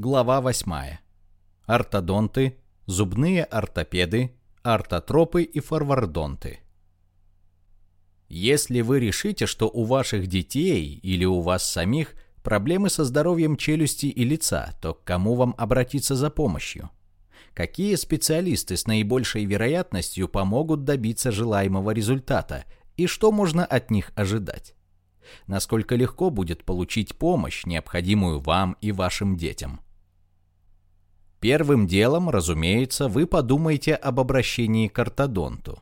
Глава 8. Ортодонты, зубные ортопеды, ортотропы и форвардонты. Если вы решите, что у ваших детей или у вас самих проблемы со здоровьем челюсти и лица, то к кому вам обратиться за помощью? Какие специалисты с наибольшей вероятностью помогут добиться желаемого результата и что можно от них ожидать? Насколько легко будет получить помощь, необходимую вам и вашим детям? Первым делом, разумеется, вы подумаете об обращении к ортодонту.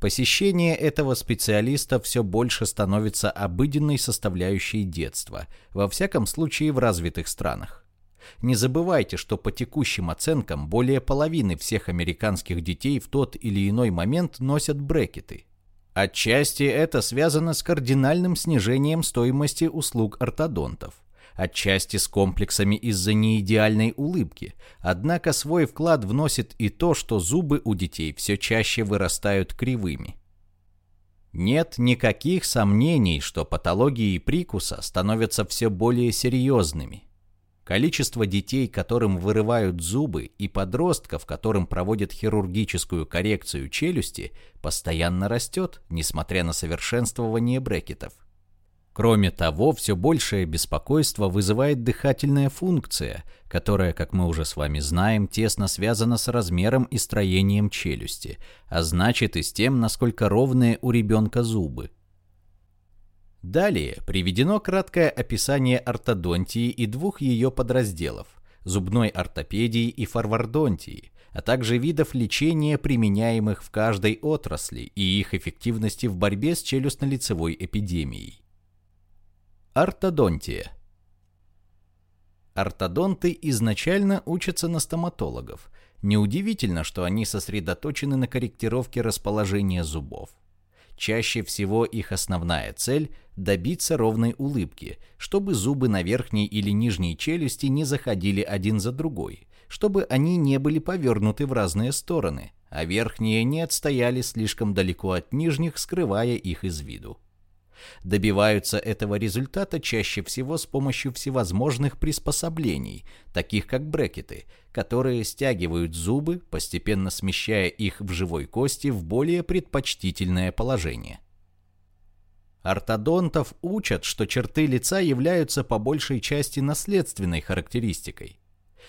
Посещение этого специалиста все больше становится обыденной составляющей детства, во всяком случае в развитых странах. Не забывайте, что по текущим оценкам более половины всех американских детей в тот или иной момент носят брекеты. Отчасти это связано с кардинальным снижением стоимости услуг ортодонтов отчасти с комплексами из-за неидеальной улыбки. Однако свой вклад вносит и то, что зубы у детей все чаще вырастают кривыми. Нет никаких сомнений, что патологии прикуса становятся все более серьезными. Количество детей, которым вырывают зубы, и подростков, которым проводят хирургическую коррекцию челюсти, постоянно растет, несмотря на совершенствование брекетов. Кроме того, все большее беспокойство вызывает дыхательная функция, которая, как мы уже с вами знаем, тесно связана с размером и строением челюсти, а значит и с тем, насколько ровные у ребенка зубы. Далее приведено краткое описание ортодонтии и двух ее подразделов – зубной ортопедии и форвардонтии, а также видов лечения, применяемых в каждой отрасли и их эффективности в борьбе с челюстно-лицевой эпидемией. Ортодонтия. Ортодонты изначально учатся на стоматологов. Неудивительно, что они сосредоточены на корректировке расположения зубов. Чаще всего их основная цель – добиться ровной улыбки, чтобы зубы на верхней или нижней челюсти не заходили один за другой, чтобы они не были повернуты в разные стороны, а верхние не отстояли слишком далеко от нижних, скрывая их из виду. Добиваются этого результата чаще всего с помощью всевозможных приспособлений, таких как брекеты, которые стягивают зубы, постепенно смещая их в живой кости в более предпочтительное положение. Ортодонтов учат, что черты лица являются по большей части наследственной характеристикой.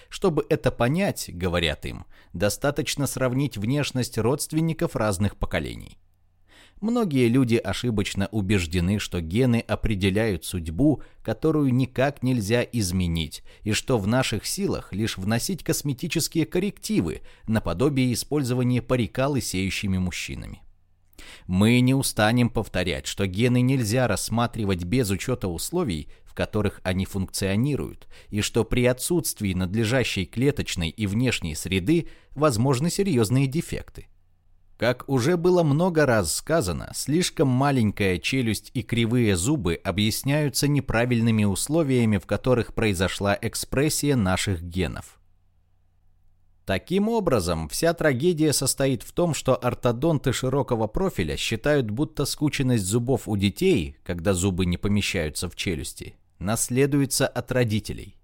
Чтобы это понять, говорят им, достаточно сравнить внешность родственников разных поколений. Многие люди ошибочно убеждены, что гены определяют судьбу, которую никак нельзя изменить, и что в наших силах лишь вносить косметические коррективы, наподобие использования парика лысеющими мужчинами. Мы не устанем повторять, что гены нельзя рассматривать без учета условий, в которых они функционируют, и что при отсутствии надлежащей клеточной и внешней среды возможны серьезные дефекты. Как уже было много раз сказано, слишком маленькая челюсть и кривые зубы объясняются неправильными условиями, в которых произошла экспрессия наших генов. Таким образом, вся трагедия состоит в том, что ортодонты широкого профиля считают, будто скученность зубов у детей, когда зубы не помещаются в челюсти, наследуется от родителей.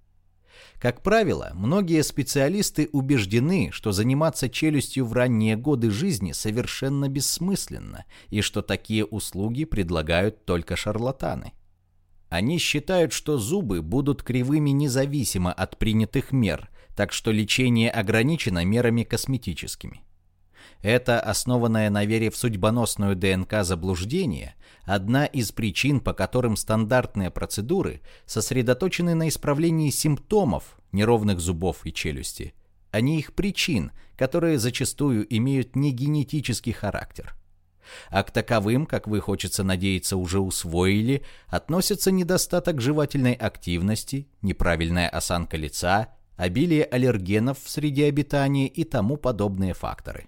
Как правило, многие специалисты убеждены, что заниматься челюстью в ранние годы жизни совершенно бессмысленно, и что такие услуги предлагают только шарлатаны. Они считают, что зубы будут кривыми независимо от принятых мер, так что лечение ограничено мерами косметическими. Это основанное на вере в судьбоносную ДНК заблуждение – одна из причин, по которым стандартные процедуры сосредоточены на исправлении симптомов неровных зубов и челюсти, а не их причин, которые зачастую имеют не генетический характер. А к таковым, как вы хочется надеяться, уже усвоили, относятся недостаток жевательной активности, неправильная осанка лица, обилие аллергенов в среде обитания и тому подобные факторы.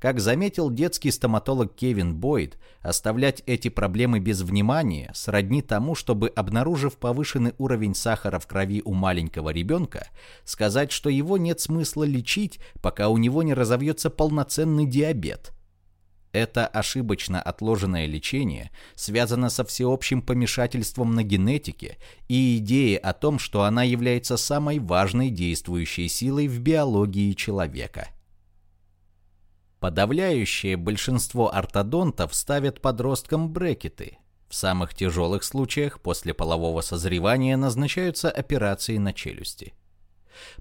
Как заметил детский стоматолог Кевин Бойд, оставлять эти проблемы без внимания сродни тому, чтобы, обнаружив повышенный уровень сахара в крови у маленького ребенка, сказать, что его нет смысла лечить, пока у него не разовьется полноценный диабет. Это ошибочно отложенное лечение связано со всеобщим помешательством на генетике и идеей о том, что она является самой важной действующей силой в биологии человека. Подавляющее большинство ортодонтов ставят подросткам брекеты. В самых тяжелых случаях после полового созревания назначаются операции на челюсти.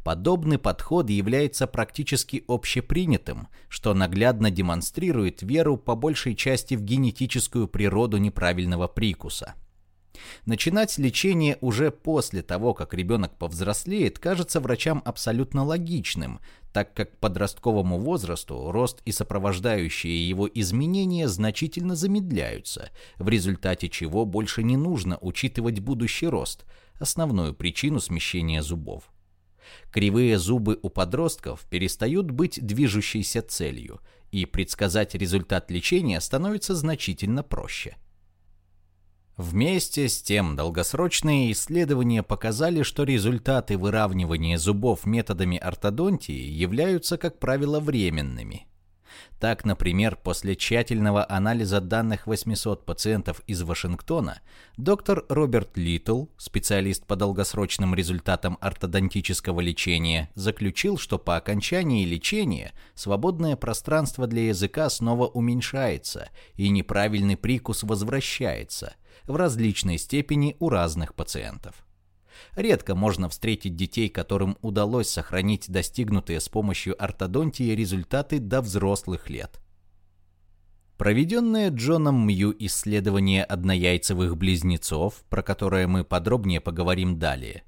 Подобный подход является практически общепринятым, что наглядно демонстрирует веру по большей части в генетическую природу неправильного прикуса. Начинать лечение уже после того, как ребенок повзрослеет, кажется врачам абсолютно логичным, так как к подростковому возрасту рост и сопровождающие его изменения значительно замедляются, в результате чего больше не нужно учитывать будущий рост, основную причину смещения зубов. Кривые зубы у подростков перестают быть движущейся целью, и предсказать результат лечения становится значительно проще. Вместе с тем, долгосрочные исследования показали, что результаты выравнивания зубов методами ортодонтии являются, как правило, временными – так, например, после тщательного анализа данных 800 пациентов из Вашингтона, доктор Роберт Литл, специалист по долгосрочным результатам ортодонтического лечения, заключил, что по окончании лечения свободное пространство для языка снова уменьшается и неправильный прикус возвращается в различной степени у разных пациентов. Редко можно встретить детей, которым удалось сохранить достигнутые с помощью ортодонтии результаты до взрослых лет. Проведенное Джоном Мью исследование однояйцевых близнецов, про которое мы подробнее поговорим далее,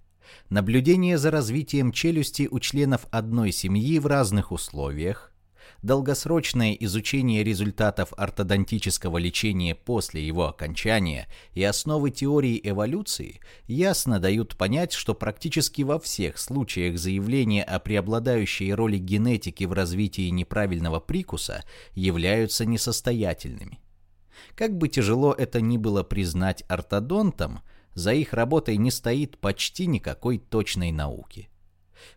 наблюдение за развитием челюсти у членов одной семьи в разных условиях, долгосрочное изучение результатов ортодонтического лечения после его окончания и основы теории эволюции ясно дают понять, что практически во всех случаях заявления о преобладающей роли генетики в развитии неправильного прикуса являются несостоятельными. Как бы тяжело это ни было признать ортодонтам, за их работой не стоит почти никакой точной науки.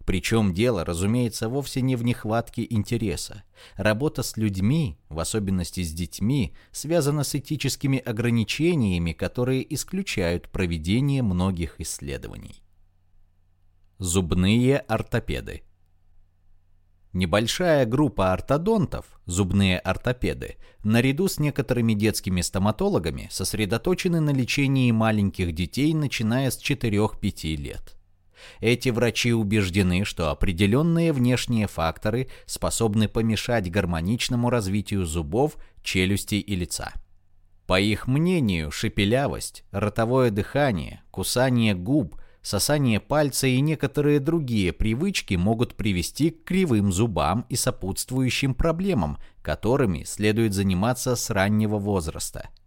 Причем дело, разумеется, вовсе не в нехватке интереса. Работа с людьми, в особенности с детьми, связана с этическими ограничениями, которые исключают проведение многих исследований. Зубные ортопеды Небольшая группа ортодонтов, зубные ортопеды, наряду с некоторыми детскими стоматологами сосредоточены на лечении маленьких детей, начиная с 4-5 лет. Эти врачи убеждены, что определенные внешние факторы способны помешать гармоничному развитию зубов, челюстей и лица. По их мнению, шепелявость, ротовое дыхание, кусание губ, сосание пальца и некоторые другие привычки могут привести к кривым зубам и сопутствующим проблемам, которыми следует заниматься с раннего возраста –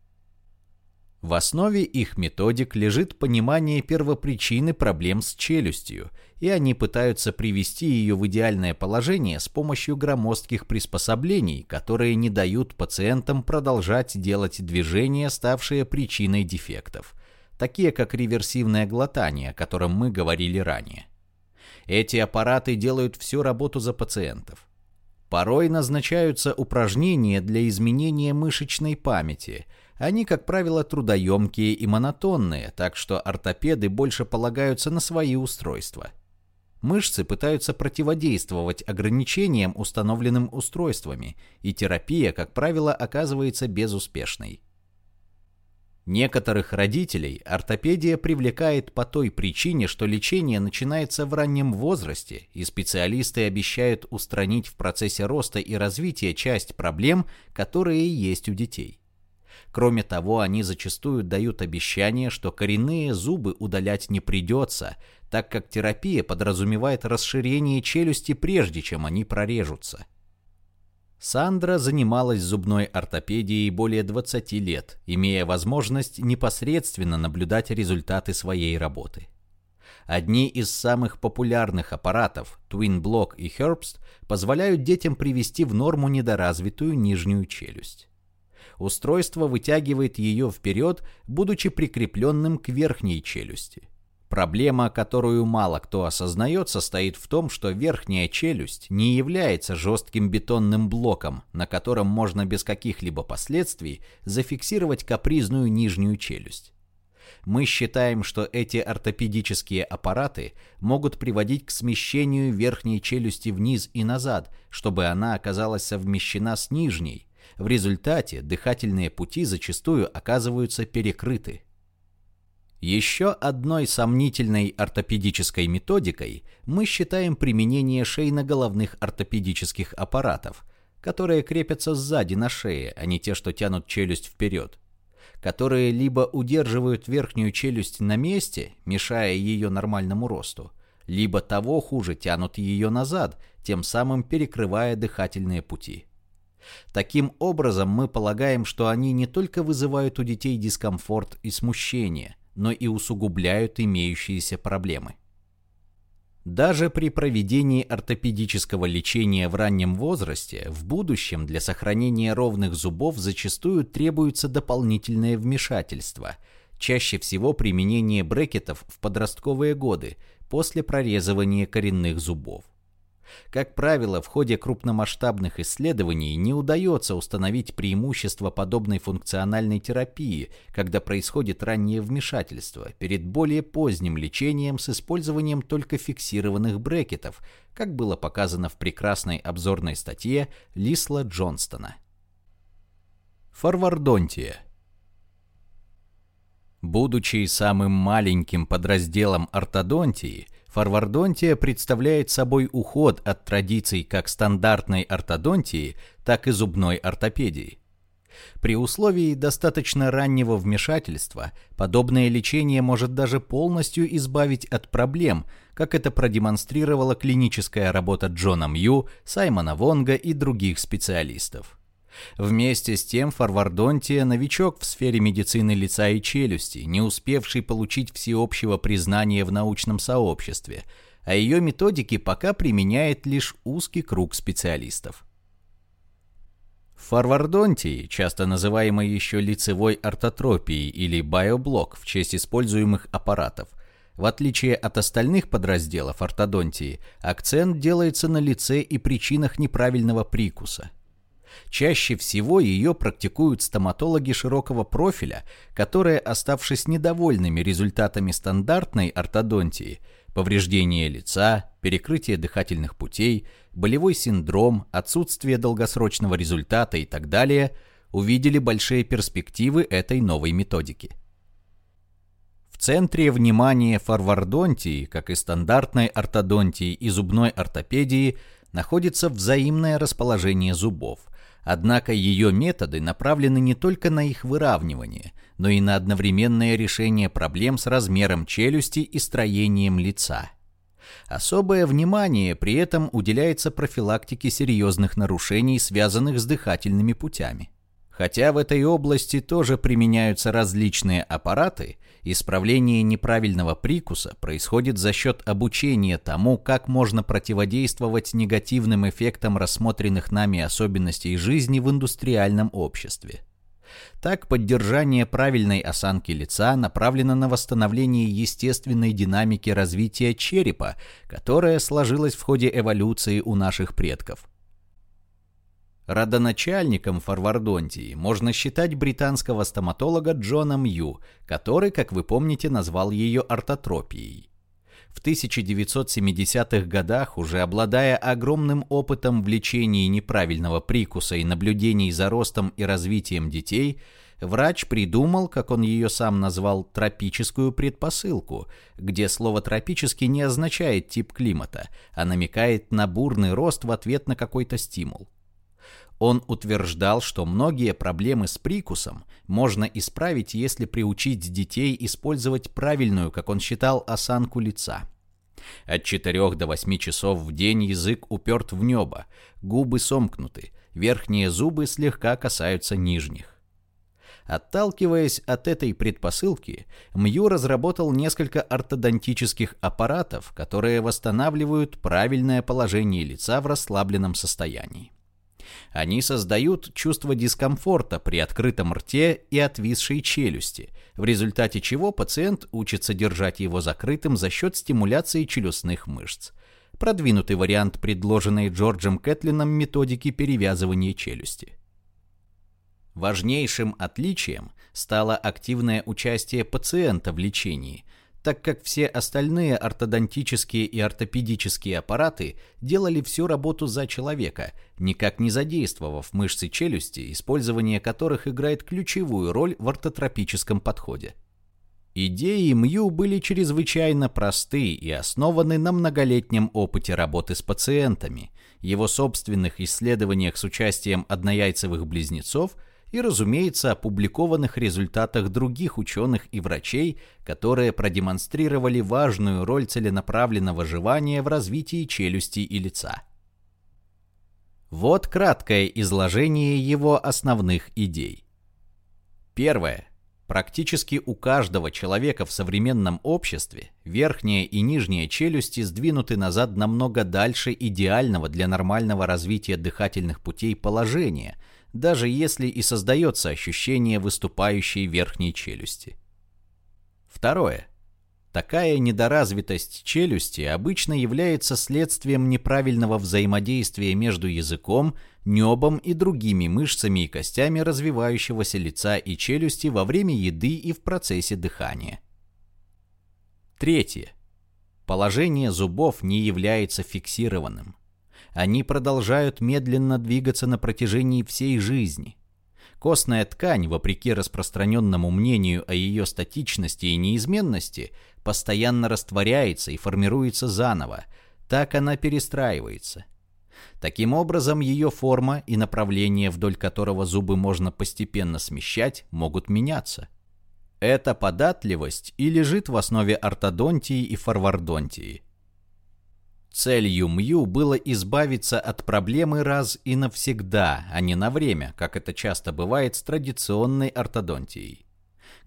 в основе их методик лежит понимание первопричины проблем с челюстью, и они пытаются привести ее в идеальное положение с помощью громоздких приспособлений, которые не дают пациентам продолжать делать движения, ставшие причиной дефектов, такие как реверсивное глотание, о котором мы говорили ранее. Эти аппараты делают всю работу за пациентов. Порой назначаются упражнения для изменения мышечной памяти – они, как правило, трудоемкие и монотонные, так что ортопеды больше полагаются на свои устройства. Мышцы пытаются противодействовать ограничениям, установленным устройствами, и терапия, как правило, оказывается безуспешной. Некоторых родителей ортопедия привлекает по той причине, что лечение начинается в раннем возрасте, и специалисты обещают устранить в процессе роста и развития часть проблем, которые есть у детей. Кроме того, они зачастую дают обещание, что коренные зубы удалять не придется, так как терапия подразумевает расширение челюсти прежде, чем они прорежутся. Сандра занималась зубной ортопедией более 20 лет, имея возможность непосредственно наблюдать результаты своей работы. Одни из самых популярных аппаратов, Twin Block и Herbst, позволяют детям привести в норму недоразвитую нижнюю челюсть устройство вытягивает ее вперед, будучи прикрепленным к верхней челюсти. Проблема, которую мало кто осознает, состоит в том, что верхняя челюсть не является жестким бетонным блоком, на котором можно без каких-либо последствий зафиксировать капризную нижнюю челюсть. Мы считаем, что эти ортопедические аппараты могут приводить к смещению верхней челюсти вниз и назад, чтобы она оказалась совмещена с нижней. В результате дыхательные пути зачастую оказываются перекрыты. Еще одной сомнительной ортопедической методикой мы считаем применение шейно-головных ортопедических аппаратов, которые крепятся сзади на шее, а не те, что тянут челюсть вперед, которые либо удерживают верхнюю челюсть на месте, мешая ее нормальному росту, либо того хуже тянут ее назад, тем самым перекрывая дыхательные пути. Таким образом, мы полагаем, что они не только вызывают у детей дискомфорт и смущение – но и усугубляют имеющиеся проблемы. Даже при проведении ортопедического лечения в раннем возрасте, в будущем для сохранения ровных зубов зачастую требуется дополнительное вмешательство, чаще всего применение брекетов в подростковые годы после прорезывания коренных зубов. Как правило, в ходе крупномасштабных исследований не удается установить преимущество подобной функциональной терапии, когда происходит раннее вмешательство, перед более поздним лечением с использованием только фиксированных брекетов, как было показано в прекрасной обзорной статье Лисла Джонстона. Форвардонтия Будучи самым маленьким подразделом ортодонтии, Форвардонтия представляет собой уход от традиций как стандартной ортодонтии, так и зубной ортопедии. При условии достаточно раннего вмешательства подобное лечение может даже полностью избавить от проблем, как это продемонстрировала клиническая работа Джона Мью, Саймона Вонга и других специалистов. Вместе с тем Фарвардонтия – новичок в сфере медицины лица и челюсти, не успевший получить всеобщего признания в научном сообществе, а ее методики пока применяет лишь узкий круг специалистов. В фарвардонтии, часто называемой еще лицевой ортотропией или биоблок в честь используемых аппаратов, в отличие от остальных подразделов ортодонтии, акцент делается на лице и причинах неправильного прикуса – Чаще всего ее практикуют стоматологи широкого профиля, которые, оставшись недовольными результатами стандартной ортодонтии, повреждение лица, перекрытие дыхательных путей, болевой синдром, отсутствие долгосрочного результата и так далее, увидели большие перспективы этой новой методики. В центре внимания форвардонтии, как и стандартной ортодонтии и зубной ортопедии, находится взаимное расположение зубов – Однако ее методы направлены не только на их выравнивание, но и на одновременное решение проблем с размером челюсти и строением лица. Особое внимание при этом уделяется профилактике серьезных нарушений, связанных с дыхательными путями. Хотя в этой области тоже применяются различные аппараты, исправление неправильного прикуса происходит за счет обучения тому, как можно противодействовать негативным эффектам рассмотренных нами особенностей жизни в индустриальном обществе. Так, поддержание правильной осанки лица направлено на восстановление естественной динамики развития черепа, которая сложилась в ходе эволюции у наших предков – Родоначальником фарвардонтии можно считать британского стоматолога Джона Мью, который, как вы помните, назвал ее ортотропией. В 1970-х годах, уже обладая огромным опытом в лечении неправильного прикуса и наблюдений за ростом и развитием детей, врач придумал, как он ее сам назвал, тропическую предпосылку, где слово «тропический» не означает тип климата, а намекает на бурный рост в ответ на какой-то стимул. Он утверждал, что многие проблемы с прикусом можно исправить, если приучить детей использовать правильную, как он считал, осанку лица. От 4 до 8 часов в день язык уперт в небо, губы сомкнуты, верхние зубы слегка касаются нижних. Отталкиваясь от этой предпосылки, Мью разработал несколько ортодонтических аппаратов, которые восстанавливают правильное положение лица в расслабленном состоянии. Они создают чувство дискомфорта при открытом рте и отвисшей челюсти, в результате чего пациент учится держать его закрытым за счет стимуляции челюстных мышц. Продвинутый вариант предложенной Джорджем Кэтлином методики перевязывания челюсти. Важнейшим отличием стало активное участие пациента в лечении, так как все остальные ортодонтические и ортопедические аппараты делали всю работу за человека, никак не задействовав мышцы челюсти, использование которых играет ключевую роль в ортотропическом подходе. Идеи Мью были чрезвычайно просты и основаны на многолетнем опыте работы с пациентами, его собственных исследованиях с участием однояйцевых близнецов – и, разумеется, опубликованных результатах других ученых и врачей, которые продемонстрировали важную роль целенаправленного жевания в развитии челюсти и лица. Вот краткое изложение его основных идей. Первое. Практически у каждого человека в современном обществе верхняя и нижняя челюсти сдвинуты назад намного дальше идеального для нормального развития дыхательных путей положения – даже если и создается ощущение выступающей верхней челюсти. Второе. Такая недоразвитость челюсти обычно является следствием неправильного взаимодействия между языком, небом и другими мышцами и костями развивающегося лица и челюсти во время еды и в процессе дыхания. Третье. Положение зубов не является фиксированным. Они продолжают медленно двигаться на протяжении всей жизни. Костная ткань, вопреки распространенному мнению о ее статичности и неизменности, постоянно растворяется и формируется заново. Так она перестраивается. Таким образом, ее форма и направление, вдоль которого зубы можно постепенно смещать, могут меняться. Эта податливость и лежит в основе ортодонтии и форвардонтии. Целью Мью было избавиться от проблемы раз и навсегда, а не на время, как это часто бывает с традиционной ортодонтией.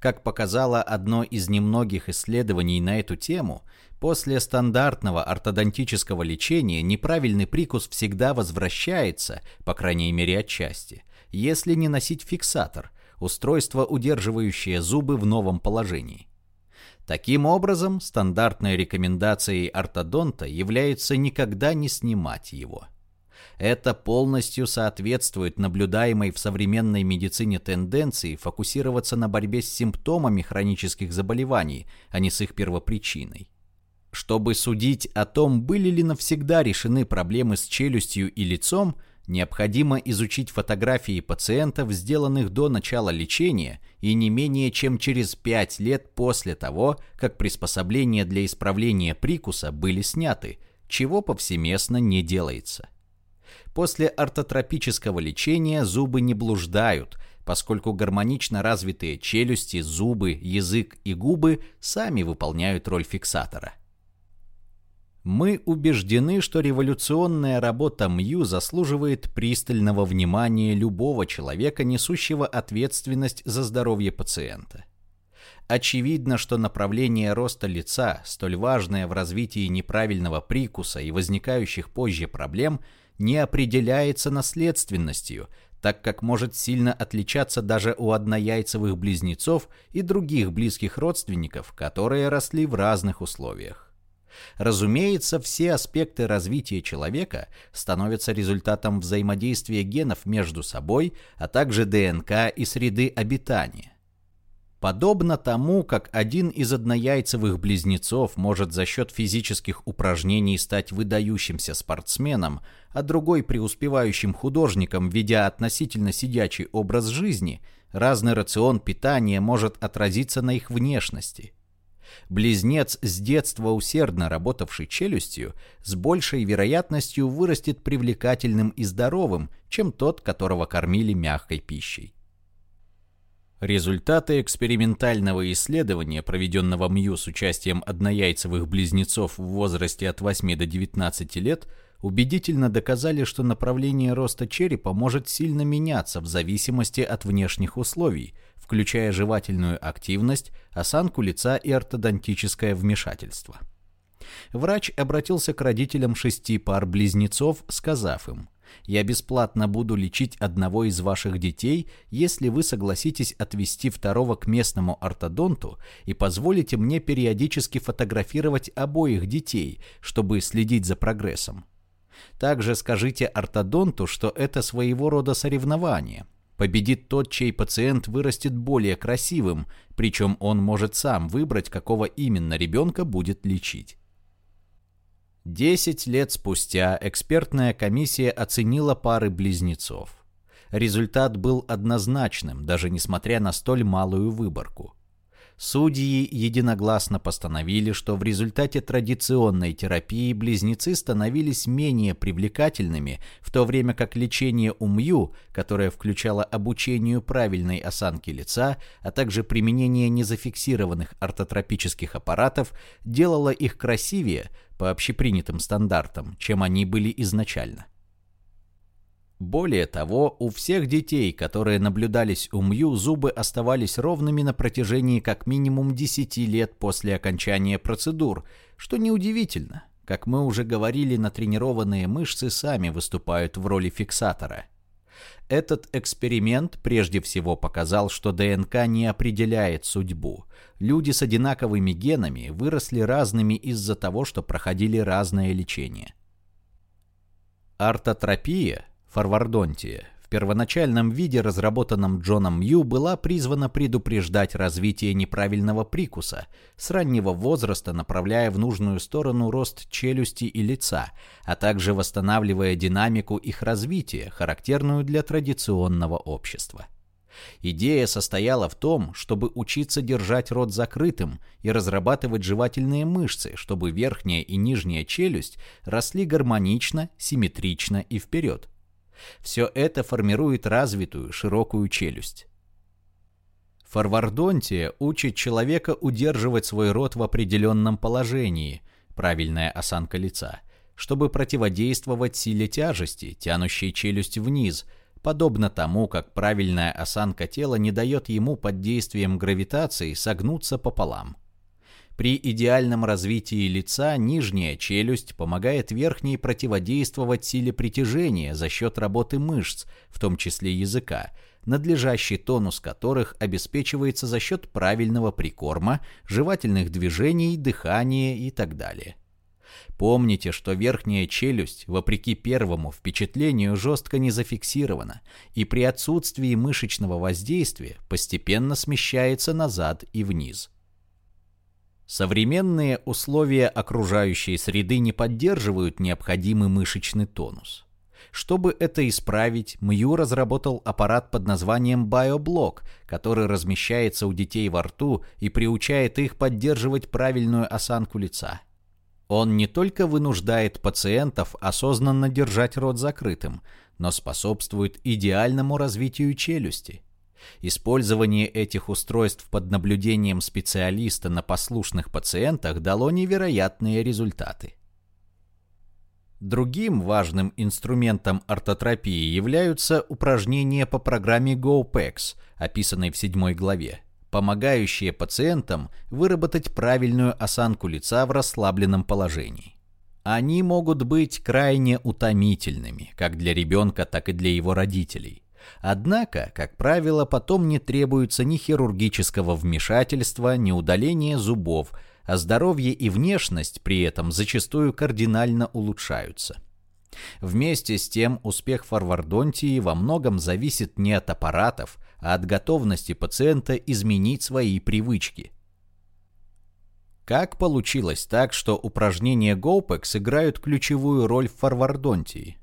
Как показало одно из немногих исследований на эту тему, после стандартного ортодонтического лечения неправильный прикус всегда возвращается, по крайней мере отчасти, если не носить фиксатор, устройство, удерживающее зубы в новом положении. Таким образом, стандартной рекомендацией ортодонта является никогда не снимать его. Это полностью соответствует наблюдаемой в современной медицине тенденции фокусироваться на борьбе с симптомами хронических заболеваний, а не с их первопричиной. Чтобы судить о том, были ли навсегда решены проблемы с челюстью и лицом, Необходимо изучить фотографии пациентов, сделанных до начала лечения и не менее чем через 5 лет после того, как приспособления для исправления прикуса были сняты, чего повсеместно не делается. После ортотропического лечения зубы не блуждают, поскольку гармонично развитые челюсти, зубы, язык и губы сами выполняют роль фиксатора. Мы убеждены, что революционная работа МЮ заслуживает пристального внимания любого человека, несущего ответственность за здоровье пациента. Очевидно, что направление роста лица, столь важное в развитии неправильного прикуса и возникающих позже проблем, не определяется наследственностью, так как может сильно отличаться даже у однояйцевых близнецов и других близких родственников, которые росли в разных условиях. Разумеется, все аспекты развития человека становятся результатом взаимодействия генов между собой, а также ДНК и среды обитания. Подобно тому, как один из однояйцевых близнецов может за счет физических упражнений стать выдающимся спортсменом, а другой преуспевающим художником, ведя относительно сидячий образ жизни, разный рацион питания может отразиться на их внешности – Близнец, с детства усердно работавший челюстью, с большей вероятностью вырастет привлекательным и здоровым, чем тот, которого кормили мягкой пищей. Результаты экспериментального исследования, проведенного МЮ с участием однояйцевых близнецов в возрасте от 8 до 19 лет, убедительно доказали, что направление роста черепа может сильно меняться в зависимости от внешних условий – включая жевательную активность, осанку лица и ортодонтическое вмешательство. Врач обратился к родителям шести пар близнецов, сказав им, Я бесплатно буду лечить одного из ваших детей, если вы согласитесь отвезти второго к местному ортодонту и позволите мне периодически фотографировать обоих детей, чтобы следить за прогрессом. Также скажите ортодонту, что это своего рода соревнование. Победит тот, чей пациент вырастет более красивым, причем он может сам выбрать, какого именно ребенка будет лечить. Десять лет спустя экспертная комиссия оценила пары близнецов. Результат был однозначным, даже несмотря на столь малую выборку. Судьи единогласно постановили, что в результате традиционной терапии близнецы становились менее привлекательными, в то время как лечение УМЮ, которое включало обучению правильной осанки лица, а также применение незафиксированных ортотропических аппаратов, делало их красивее, по общепринятым стандартам, чем они были изначально. Более того, у всех детей, которые наблюдались у Мью, зубы оставались ровными на протяжении как минимум 10 лет после окончания процедур, что неудивительно. Как мы уже говорили, натренированные мышцы сами выступают в роли фиксатора – этот эксперимент прежде всего показал, что ДНК не определяет судьбу. Люди с одинаковыми генами выросли разными из-за того, что проходили разное лечение. Ортотропия, форвардонтия, в первоначальном виде, разработанном Джоном Мью, была призвана предупреждать развитие неправильного прикуса, с раннего возраста направляя в нужную сторону рост челюсти и лица, а также восстанавливая динамику их развития, характерную для традиционного общества. Идея состояла в том, чтобы учиться держать рот закрытым и разрабатывать жевательные мышцы, чтобы верхняя и нижняя челюсть росли гармонично, симметрично и вперед. Все это формирует развитую, широкую челюсть. Форвардонтия учит человека удерживать свой рот в определенном положении, правильная осанка лица, чтобы противодействовать силе тяжести, тянущей челюсть вниз, подобно тому, как правильная осанка тела не дает ему под действием гравитации согнуться пополам. При идеальном развитии лица нижняя челюсть помогает верхней противодействовать силе притяжения за счет работы мышц, в том числе языка, надлежащий тонус которых обеспечивается за счет правильного прикорма, жевательных движений, дыхания и так далее. Помните, что верхняя челюсть, вопреки первому впечатлению, жестко не зафиксирована, и при отсутствии мышечного воздействия постепенно смещается назад и вниз. Современные условия окружающей среды не поддерживают необходимый мышечный тонус. Чтобы это исправить, Мью разработал аппарат под названием BioBlock, который размещается у детей во рту и приучает их поддерживать правильную осанку лица. Он не только вынуждает пациентов осознанно держать рот закрытым, но способствует идеальному развитию челюсти – Использование этих устройств под наблюдением специалиста на послушных пациентах дало невероятные результаты. Другим важным инструментом ортотропии являются упражнения по программе GoPex, описанной в седьмой главе, помогающие пациентам выработать правильную осанку лица в расслабленном положении. Они могут быть крайне утомительными, как для ребенка, так и для его родителей. Однако, как правило, потом не требуется ни хирургического вмешательства, ни удаления зубов, а здоровье и внешность при этом зачастую кардинально улучшаются. Вместе с тем успех форвардонтии во многом зависит не от аппаратов, а от готовности пациента изменить свои привычки. Как получилось так, что упражнения GoPex играют ключевую роль в форвардонтии?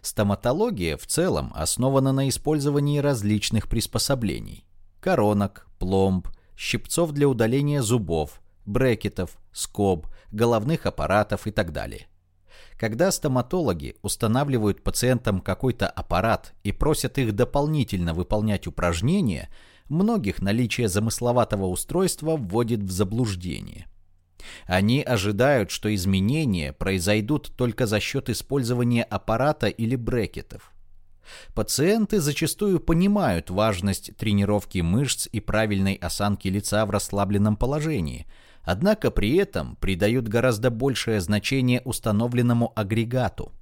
Стоматология в целом основана на использовании различных приспособлений. Коронок, пломб, щипцов для удаления зубов, брекетов, скоб, головных аппаратов и так далее. Когда стоматологи устанавливают пациентам какой-то аппарат и просят их дополнительно выполнять упражнения, многих наличие замысловатого устройства вводит в заблуждение – они ожидают, что изменения произойдут только за счет использования аппарата или брекетов. Пациенты зачастую понимают важность тренировки мышц и правильной осанки лица в расслабленном положении, однако при этом придают гораздо большее значение установленному агрегату.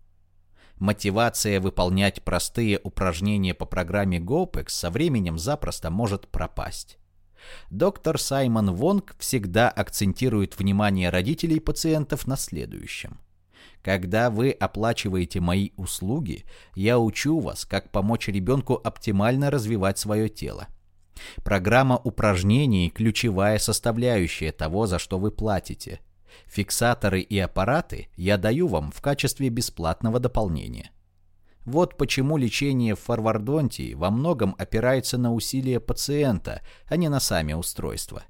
Мотивация выполнять простые упражнения по программе GOPEX со временем запросто может пропасть. Доктор Саймон Вонг всегда акцентирует внимание родителей пациентов на следующем. Когда вы оплачиваете мои услуги, я учу вас, как помочь ребенку оптимально развивать свое тело. Программа упражнений – ключевая составляющая того, за что вы платите. Фиксаторы и аппараты я даю вам в качестве бесплатного дополнения. Вот почему лечение в фарвардонтии во многом опирается на усилия пациента, а не на сами устройства.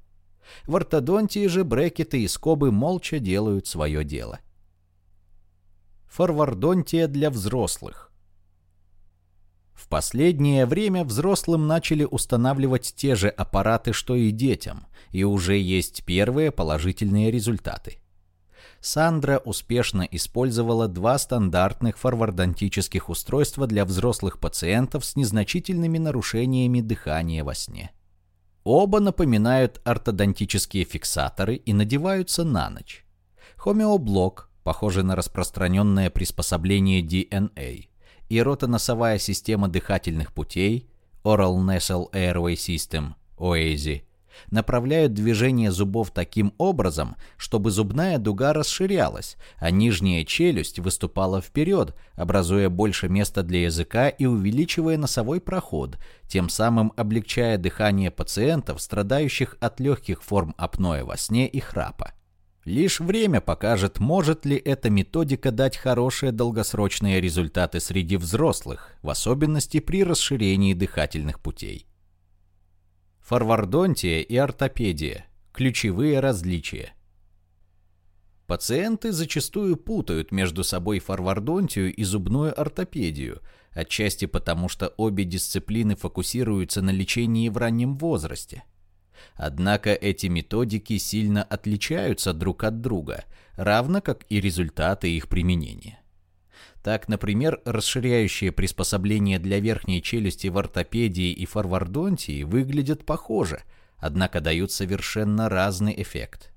В ортодонтии же брекеты и скобы молча делают свое дело. Фарвардонтия для взрослых. В последнее время взрослым начали устанавливать те же аппараты, что и детям, и уже есть первые положительные результаты. Сандра успешно использовала два стандартных форвардонтических устройства для взрослых пациентов с незначительными нарушениями дыхания во сне. Оба напоминают ортодонтические фиксаторы и надеваются на ночь. Хомеоблок похожий на распространенное приспособление DNA, и ротоносовая система дыхательных путей Oral Nasal Airway System, OASI, направляют движение зубов таким образом, чтобы зубная дуга расширялась, а нижняя челюсть выступала вперед, образуя больше места для языка и увеличивая носовой проход, тем самым облегчая дыхание пациентов, страдающих от легких форм апноэ во сне и храпа. Лишь время покажет, может ли эта методика дать хорошие долгосрочные результаты среди взрослых, в особенности при расширении дыхательных путей. Форвардонтия и ортопедия – ключевые различия. Пациенты зачастую путают между собой форвардонтию и зубную ортопедию, отчасти потому, что обе дисциплины фокусируются на лечении в раннем возрасте – Однако эти методики сильно отличаются друг от друга, равно как и результаты их применения. Так, например, расширяющие приспособления для верхней челюсти в ортопедии и форвардонтии выглядят похоже, однако дают совершенно разный эффект.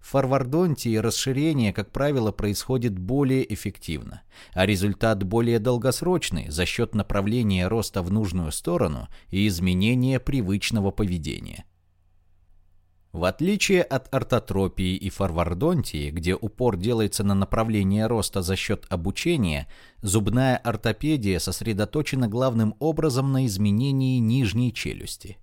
В форвардонтии расширение, как правило, происходит более эффективно, а результат более долгосрочный за счет направления роста в нужную сторону и изменения привычного поведения. В отличие от ортотропии и форвардонтии, где упор делается на направление роста за счет обучения, зубная ортопедия сосредоточена главным образом на изменении нижней челюсти.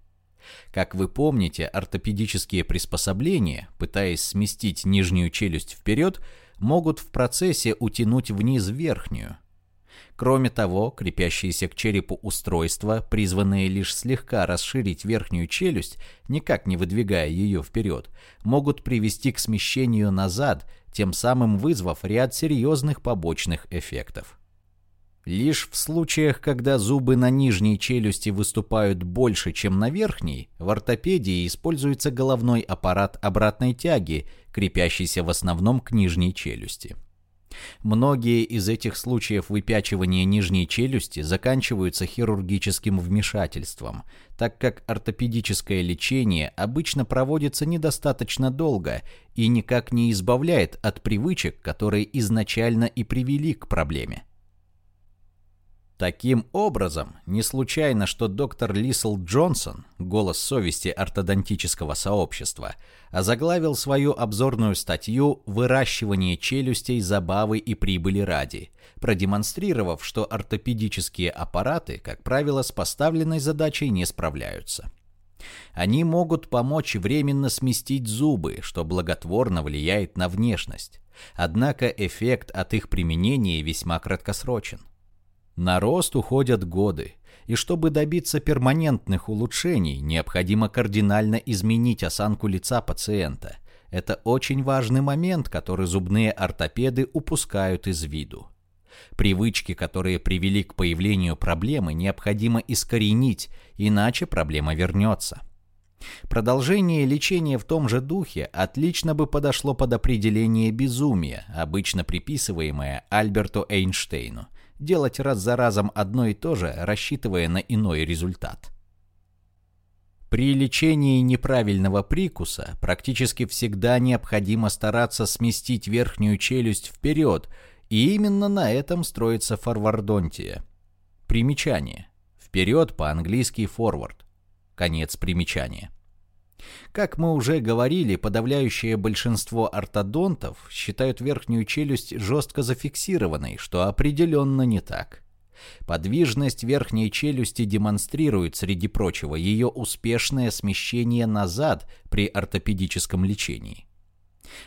Как вы помните, ортопедические приспособления, пытаясь сместить нижнюю челюсть вперед, могут в процессе утянуть вниз верхнюю. Кроме того, крепящиеся к черепу устройства, призванные лишь слегка расширить верхнюю челюсть, никак не выдвигая ее вперед, могут привести к смещению назад, тем самым вызвав ряд серьезных побочных эффектов. Лишь в случаях, когда зубы на нижней челюсти выступают больше, чем на верхней, в ортопедии используется головной аппарат обратной тяги, крепящийся в основном к нижней челюсти. Многие из этих случаев выпячивания нижней челюсти заканчиваются хирургическим вмешательством, так как ортопедическое лечение обычно проводится недостаточно долго и никак не избавляет от привычек, которые изначально и привели к проблеме. Таким образом, не случайно, что доктор Лисл Джонсон, голос совести ортодонтического сообщества, озаглавил свою обзорную статью «Выращивание челюстей, забавы и прибыли ради», продемонстрировав, что ортопедические аппараты, как правило, с поставленной задачей не справляются. Они могут помочь временно сместить зубы, что благотворно влияет на внешность. Однако эффект от их применения весьма краткосрочен. На рост уходят годы, и чтобы добиться перманентных улучшений, необходимо кардинально изменить осанку лица пациента. Это очень важный момент, который зубные ортопеды упускают из виду. Привычки, которые привели к появлению проблемы, необходимо искоренить, иначе проблема вернется. Продолжение лечения в том же духе отлично бы подошло под определение безумия, обычно приписываемое Альберту Эйнштейну, делать раз за разом одно и то же, рассчитывая на иной результат. При лечении неправильного прикуса практически всегда необходимо стараться сместить верхнюю челюсть вперед И именно на этом строится форвардонтия. Примечание. Вперед по-английски forward. Конец примечания. Как мы уже говорили, подавляющее большинство ортодонтов считают верхнюю челюсть жестко зафиксированной, что определенно не так. Подвижность верхней челюсти демонстрирует, среди прочего, ее успешное смещение назад при ортопедическом лечении.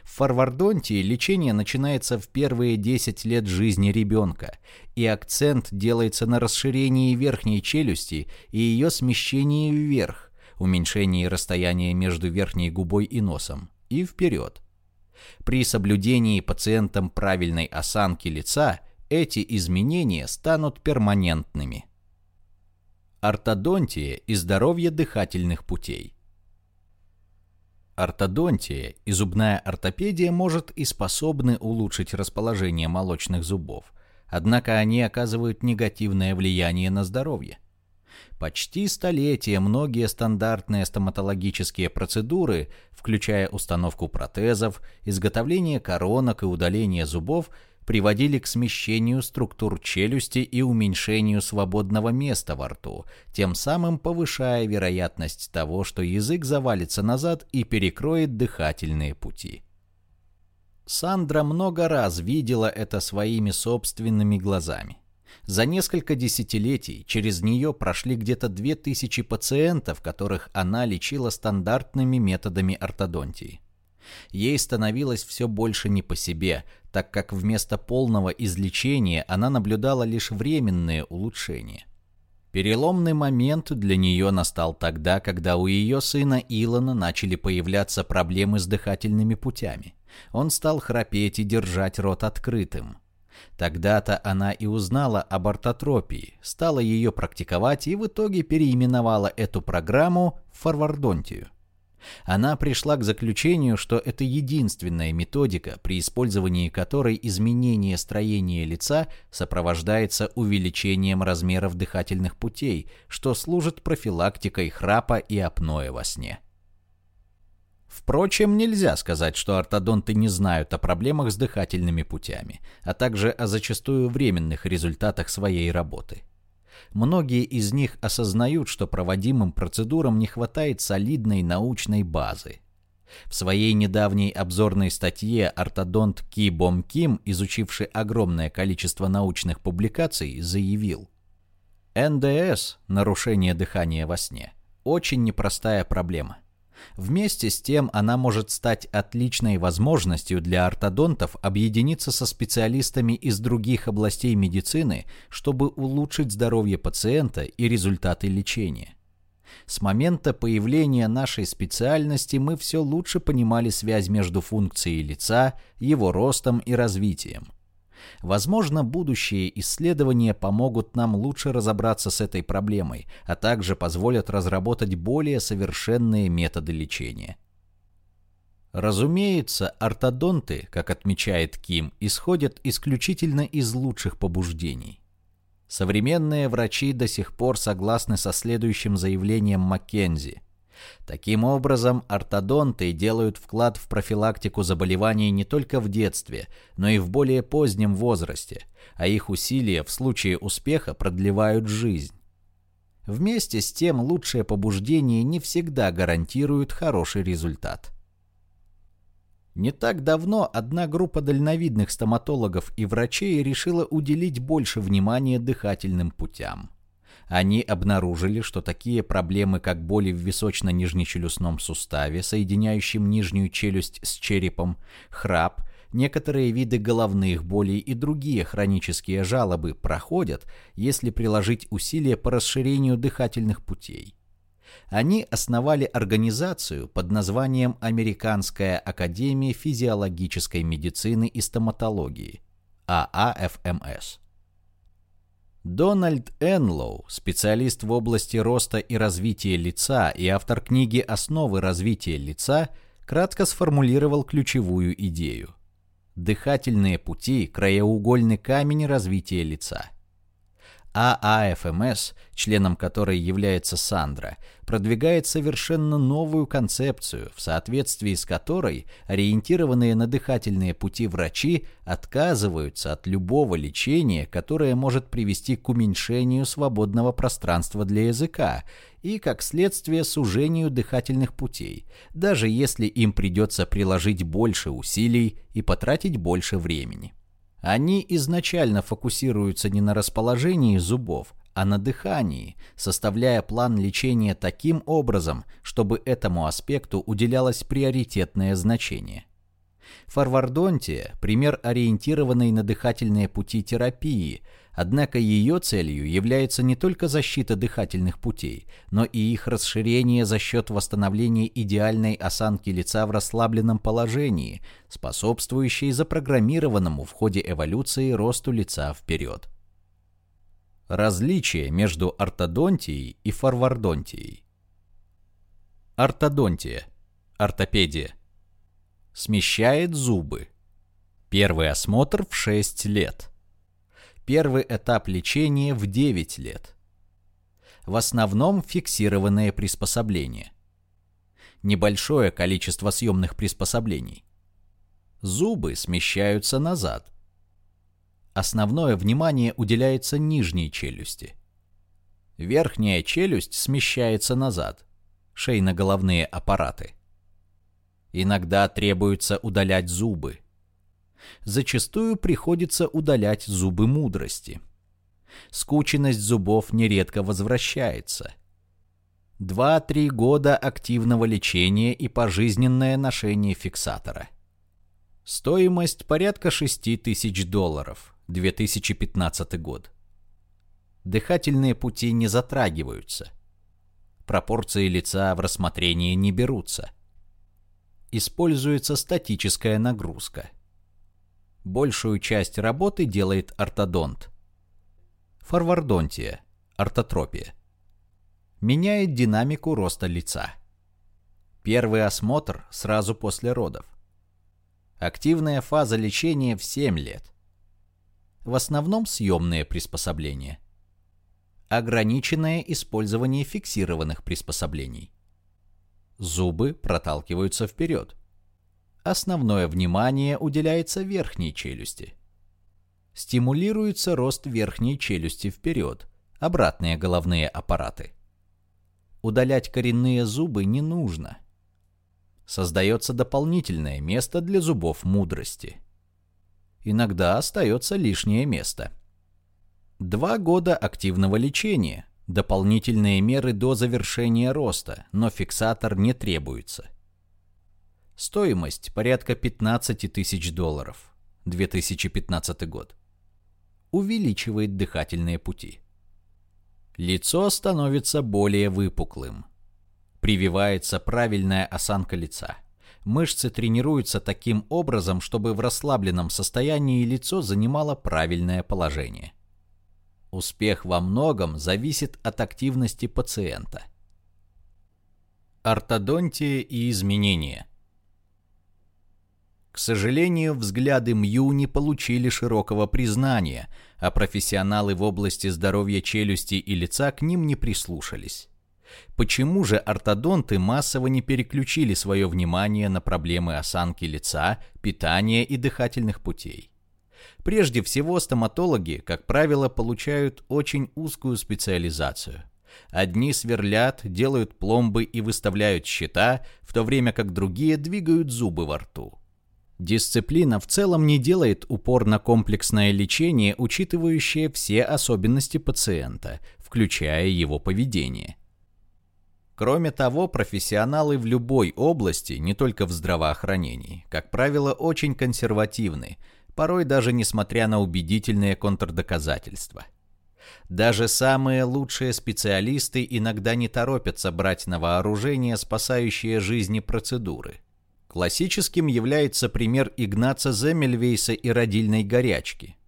В форвардонтии лечение начинается в первые 10 лет жизни ребенка, и акцент делается на расширении верхней челюсти и ее смещении вверх, уменьшении расстояния между верхней губой и носом, и вперед. При соблюдении пациентом правильной осанки лица эти изменения станут перманентными. Ортодонтия и здоровье дыхательных путей. Ортодонтия и зубная ортопедия может и способны улучшить расположение молочных зубов, однако они оказывают негативное влияние на здоровье. Почти столетия многие стандартные стоматологические процедуры, включая установку протезов, изготовление коронок и удаление зубов, приводили к смещению структур челюсти и уменьшению свободного места во рту, тем самым повышая вероятность того, что язык завалится назад и перекроет дыхательные пути. Сандра много раз видела это своими собственными глазами. За несколько десятилетий через нее прошли где-то 2000 пациентов, которых она лечила стандартными методами ортодонтии. Ей становилось все больше не по себе, так как вместо полного излечения она наблюдала лишь временные улучшения. Переломный момент для нее настал тогда, когда у ее сына Илона начали появляться проблемы с дыхательными путями. Он стал храпеть и держать рот открытым. Тогда-то она и узнала об ортотропии, стала ее практиковать и в итоге переименовала эту программу в форвардонтию. Она пришла к заключению, что это единственная методика, при использовании которой изменение строения лица сопровождается увеличением размеров дыхательных путей, что служит профилактикой храпа и апноэ во сне. Впрочем, нельзя сказать, что ортодонты не знают о проблемах с дыхательными путями, а также о зачастую временных результатах своей работы. Многие из них осознают, что проводимым процедурам не хватает солидной научной базы. В своей недавней обзорной статье ортодонт Ки Бом Ким, изучивший огромное количество научных публикаций, заявил, НДС, нарушение дыхания во сне, очень непростая проблема – Вместе с тем она может стать отличной возможностью для ортодонтов объединиться со специалистами из других областей медицины, чтобы улучшить здоровье пациента и результаты лечения. С момента появления нашей специальности мы все лучше понимали связь между функцией лица, его ростом и развитием. Возможно, будущие исследования помогут нам лучше разобраться с этой проблемой, а также позволят разработать более совершенные методы лечения. Разумеется, ортодонты, как отмечает Ким, исходят исключительно из лучших побуждений. Современные врачи до сих пор согласны со следующим заявлением Маккензи – Таким образом, ортодонты делают вклад в профилактику заболеваний не только в детстве, но и в более позднем возрасте, а их усилия в случае успеха продлевают жизнь. Вместе с тем, лучшее побуждение не всегда гарантирует хороший результат. Не так давно одна группа дальновидных стоматологов и врачей решила уделить больше внимания дыхательным путям – они обнаружили, что такие проблемы, как боли в височно-нижнечелюстном суставе, соединяющем нижнюю челюсть с черепом, храп, некоторые виды головных болей и другие хронические жалобы проходят, если приложить усилия по расширению дыхательных путей. Они основали организацию под названием Американская академия физиологической медицины и стоматологии, ААФМС. Дональд Энлоу, специалист в области роста и развития лица и автор книги «Основы развития лица», кратко сформулировал ключевую идею. Дыхательные пути – краеугольный камень развития лица. ААФМС, членом которой является Сандра, продвигает совершенно новую концепцию, в соответствии с которой ориентированные на дыхательные пути врачи отказываются от любого лечения, которое может привести к уменьшению свободного пространства для языка и, как следствие, сужению дыхательных путей, даже если им придется приложить больше усилий и потратить больше времени. Они изначально фокусируются не на расположении зубов, а на дыхании, составляя план лечения таким образом, чтобы этому аспекту уделялось приоритетное значение. Фарвардонтия – пример ориентированной на дыхательные пути терапии, однако ее целью является не только защита дыхательных путей, но и их расширение за счет восстановления идеальной осанки лица в расслабленном положении, способствующей запрограммированному в ходе эволюции росту лица вперед. Различие между ортодонтией и фарвардонтией. Ортодонтия. Ортопедия смещает зубы. Первый осмотр в 6 лет. Первый этап лечения в 9 лет. В основном фиксированные приспособления. Небольшое количество съемных приспособлений. Зубы смещаются назад. Основное внимание уделяется нижней челюсти. Верхняя челюсть смещается назад. Шейно-головные аппараты. Иногда требуется удалять зубы. Зачастую приходится удалять зубы мудрости. Скученность зубов нередко возвращается. Два-три года активного лечения и пожизненное ношение фиксатора. Стоимость порядка 6 тысяч долларов, 2015 год. Дыхательные пути не затрагиваются. Пропорции лица в рассмотрение не берутся используется статическая нагрузка. Большую часть работы делает ортодонт. Форвардонтия, ортотропия. Меняет динамику роста лица. Первый осмотр сразу после родов. Активная фаза лечения в 7 лет. В основном съемные приспособления. Ограниченное использование фиксированных приспособлений. Зубы проталкиваются вперед. Основное внимание уделяется верхней челюсти. Стимулируется рост верхней челюсти вперед, обратные головные аппараты. Удалять коренные зубы не нужно. Создается дополнительное место для зубов мудрости. Иногда остается лишнее место. Два года активного лечения, Дополнительные меры до завершения роста, но фиксатор не требуется. Стоимость порядка 15 тысяч долларов. 2015 год. Увеличивает дыхательные пути. Лицо становится более выпуклым. Прививается правильная осанка лица. Мышцы тренируются таким образом, чтобы в расслабленном состоянии лицо занимало правильное положение. Успех во многом зависит от активности пациента. Ортодонтия и изменения. К сожалению, взгляды Мью не получили широкого признания, а профессионалы в области здоровья челюсти и лица к ним не прислушались. Почему же ортодонты массово не переключили свое внимание на проблемы осанки лица, питания и дыхательных путей? Прежде всего, стоматологи, как правило, получают очень узкую специализацию. Одни сверлят, делают пломбы и выставляют счета, в то время как другие двигают зубы во рту. Дисциплина в целом не делает упор на комплексное лечение, учитывающее все особенности пациента, включая его поведение. Кроме того, профессионалы в любой области, не только в здравоохранении, как правило, очень консервативны – порой даже несмотря на убедительные контрдоказательства. Даже самые лучшие специалисты иногда не торопятся брать на вооружение спасающие жизни процедуры. Классическим является пример Игнаца Земельвейса и родильной горячки.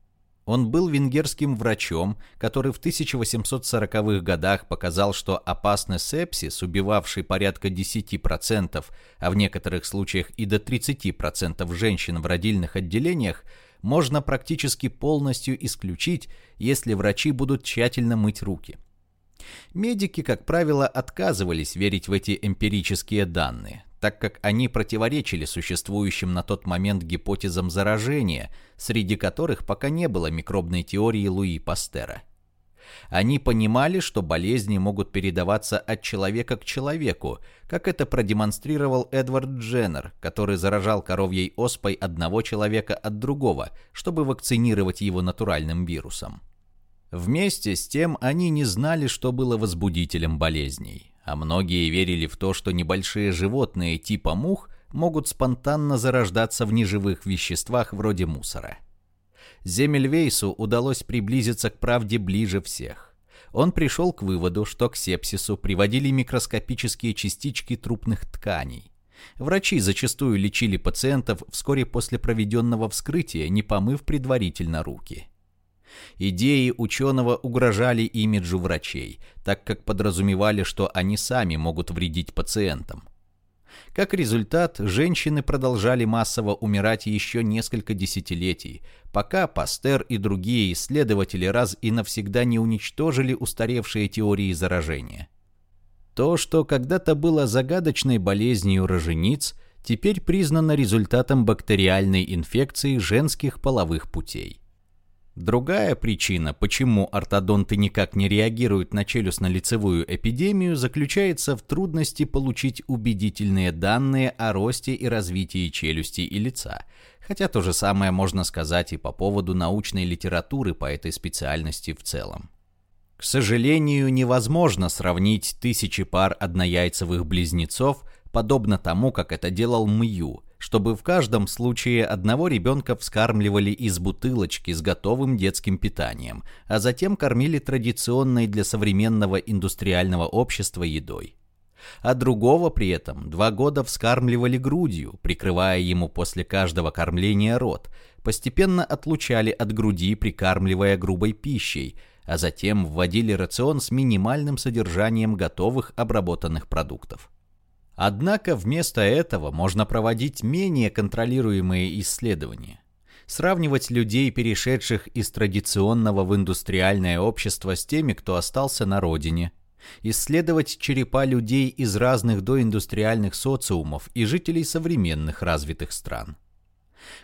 Он был венгерским врачом, который в 1840-х годах показал, что опасный сепсис, убивавший порядка 10%, а в некоторых случаях и до 30% женщин в родильных отделениях, можно практически полностью исключить, если врачи будут тщательно мыть руки. Медики, как правило, отказывались верить в эти эмпирические данные, так как они противоречили существующим на тот момент гипотезам заражения, среди которых пока не было микробной теории Луи Пастера. Они понимали, что болезни могут передаваться от человека к человеку, как это продемонстрировал Эдвард Дженнер, который заражал коровьей оспой одного человека от другого, чтобы вакцинировать его натуральным вирусом. Вместе с тем они не знали, что было возбудителем болезней, а многие верили в то, что небольшие животные типа мух могут спонтанно зарождаться в неживых веществах вроде мусора. Земельвейсу удалось приблизиться к правде ближе всех. Он пришел к выводу, что к сепсису приводили микроскопические частички трупных тканей. Врачи зачастую лечили пациентов вскоре после проведенного вскрытия, не помыв предварительно руки. Идеи ученого угрожали имиджу врачей, так как подразумевали, что они сами могут вредить пациентам. Как результат, женщины продолжали массово умирать еще несколько десятилетий, пока Пастер и другие исследователи раз и навсегда не уничтожили устаревшие теории заражения. То, что когда-то было загадочной болезнью рожениц, теперь признано результатом бактериальной инфекции женских половых путей. Другая причина, почему ортодонты никак не реагируют на челюстно-лицевую эпидемию, заключается в трудности получить убедительные данные о росте и развитии челюсти и лица, хотя то же самое можно сказать и по поводу научной литературы по этой специальности в целом. К сожалению, невозможно сравнить тысячи пар однояйцевых близнецов, подобно тому, как это делал Мью – чтобы в каждом случае одного ребенка вскармливали из бутылочки с готовым детским питанием, а затем кормили традиционной для современного индустриального общества едой. А другого при этом два года вскармливали грудью, прикрывая ему после каждого кормления рот, постепенно отлучали от груди, прикармливая грубой пищей, а затем вводили рацион с минимальным содержанием готовых обработанных продуктов. Однако вместо этого можно проводить менее контролируемые исследования. Сравнивать людей, перешедших из традиционного в индустриальное общество, с теми, кто остался на родине. Исследовать черепа людей из разных доиндустриальных социумов и жителей современных развитых стран.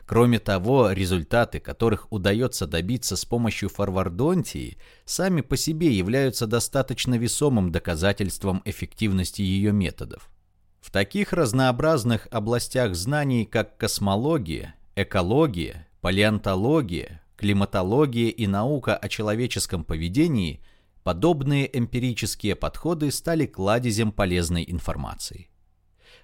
Кроме того, результаты, которых удается добиться с помощью форвардонтии, сами по себе являются достаточно весомым доказательством эффективности ее методов. В таких разнообразных областях знаний, как космология, экология, палеонтология, климатология и наука о человеческом поведении, подобные эмпирические подходы стали кладезем полезной информации.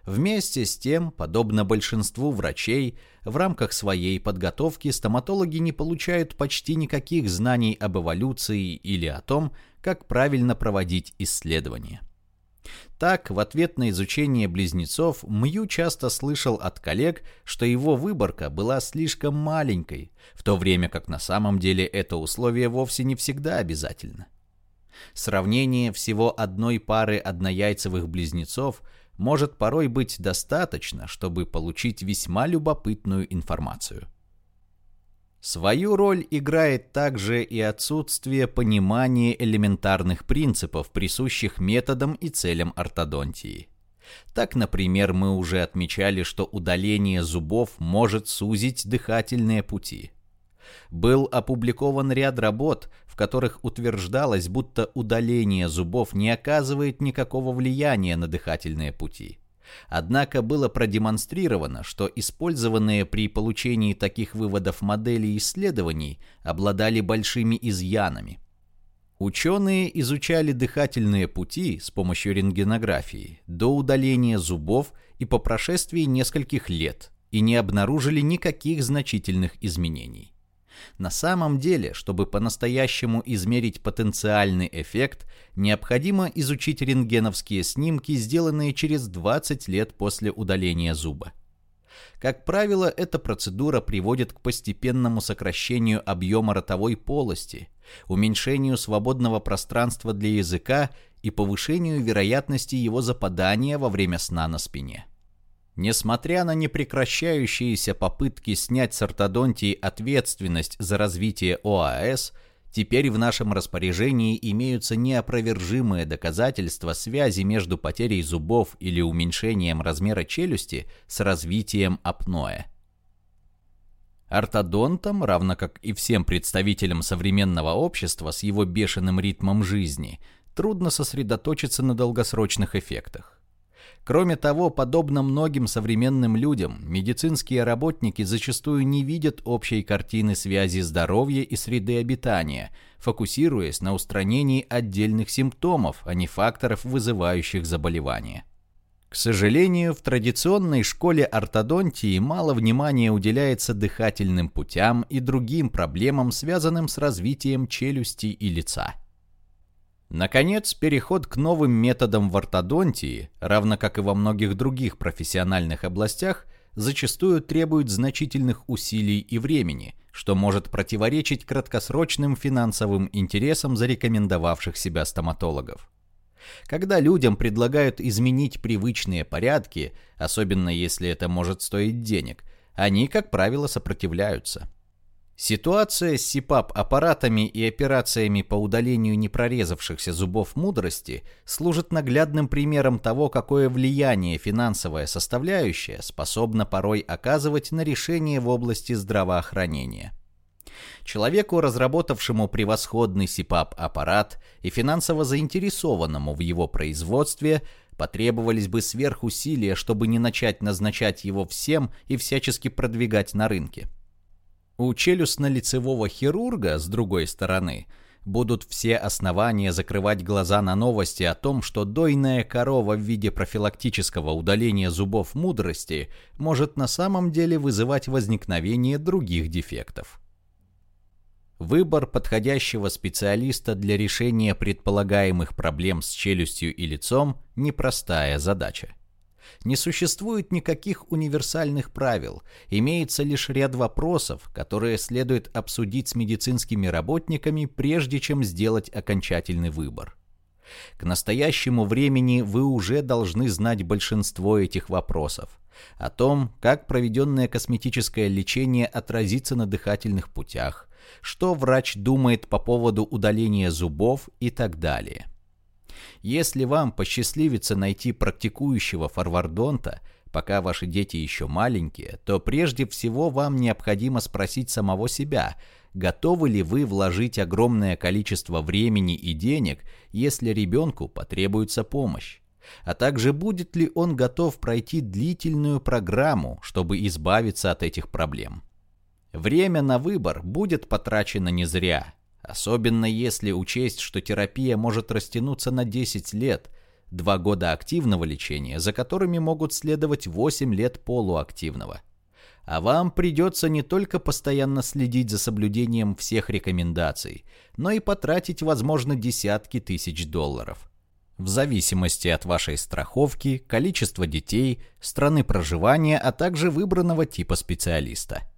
Вместе с тем, подобно большинству врачей, в рамках своей подготовки стоматологи не получают почти никаких знаний об эволюции или о том, как правильно проводить исследования. Так, в ответ на изучение близнецов, Мью часто слышал от коллег, что его выборка была слишком маленькой, в то время как на самом деле это условие вовсе не всегда обязательно. Сравнение всего одной пары однояйцевых близнецов может порой быть достаточно, чтобы получить весьма любопытную информацию. Свою роль играет также и отсутствие понимания элементарных принципов, присущих методам и целям ортодонтии. Так, например, мы уже отмечали, что удаление зубов может сузить дыхательные пути. Был опубликован ряд работ, в которых утверждалось, будто удаление зубов не оказывает никакого влияния на дыхательные пути. Однако было продемонстрировано, что использованные при получении таких выводов модели исследований обладали большими изъянами. Ученые изучали дыхательные пути с помощью рентгенографии до удаления зубов и по прошествии нескольких лет и не обнаружили никаких значительных изменений. На самом деле, чтобы по-настоящему измерить потенциальный эффект, необходимо изучить рентгеновские снимки, сделанные через 20 лет после удаления зуба. Как правило, эта процедура приводит к постепенному сокращению объема ротовой полости, уменьшению свободного пространства для языка и повышению вероятности его западания во время сна на спине. Несмотря на непрекращающиеся попытки снять с ортодонтии ответственность за развитие ОАС, теперь в нашем распоряжении имеются неопровержимые доказательства связи между потерей зубов или уменьшением размера челюсти с развитием апноэ. Ортодонтам, равно как и всем представителям современного общества с его бешеным ритмом жизни, трудно сосредоточиться на долгосрочных эффектах. Кроме того, подобно многим современным людям, медицинские работники зачастую не видят общей картины связи здоровья и среды обитания, фокусируясь на устранении отдельных симптомов, а не факторов, вызывающих заболевания. К сожалению, в традиционной школе ортодонтии мало внимания уделяется дыхательным путям и другим проблемам, связанным с развитием челюсти и лица. Наконец, переход к новым методам в ортодонтии, равно как и во многих других профессиональных областях, зачастую требует значительных усилий и времени, что может противоречить краткосрочным финансовым интересам зарекомендовавших себя стоматологов. Когда людям предлагают изменить привычные порядки, особенно если это может стоить денег, они, как правило, сопротивляются. Ситуация с СИПАП-аппаратами и операциями по удалению непрорезавшихся зубов мудрости служит наглядным примером того, какое влияние финансовая составляющая способна порой оказывать на решения в области здравоохранения. Человеку, разработавшему превосходный СИПАП-аппарат и финансово заинтересованному в его производстве, потребовались бы сверхусилия, чтобы не начать назначать его всем и всячески продвигать на рынке. У челюстно-лицевого хирурга, с другой стороны, будут все основания закрывать глаза на новости о том, что дойная корова в виде профилактического удаления зубов мудрости может на самом деле вызывать возникновение других дефектов. Выбор подходящего специалиста для решения предполагаемых проблем с челюстью и лицом – непростая задача. Не существует никаких универсальных правил, имеется лишь ряд вопросов, которые следует обсудить с медицинскими работниками, прежде чем сделать окончательный выбор. К настоящему времени вы уже должны знать большинство этих вопросов. О том, как проведенное косметическое лечение отразится на дыхательных путях, что врач думает по поводу удаления зубов и так далее. Если вам посчастливится найти практикующего форвардонта, пока ваши дети еще маленькие, то прежде всего вам необходимо спросить самого себя, готовы ли вы вложить огромное количество времени и денег, если ребенку потребуется помощь а также будет ли он готов пройти длительную программу, чтобы избавиться от этих проблем. Время на выбор будет потрачено не зря, особенно если учесть, что терапия может растянуться на 10 лет, 2 года активного лечения, за которыми могут следовать 8 лет полуактивного. А вам придется не только постоянно следить за соблюдением всех рекомендаций, но и потратить, возможно, десятки тысяч долларов. В зависимости от вашей страховки, количества детей, страны проживания, а также выбранного типа специалиста –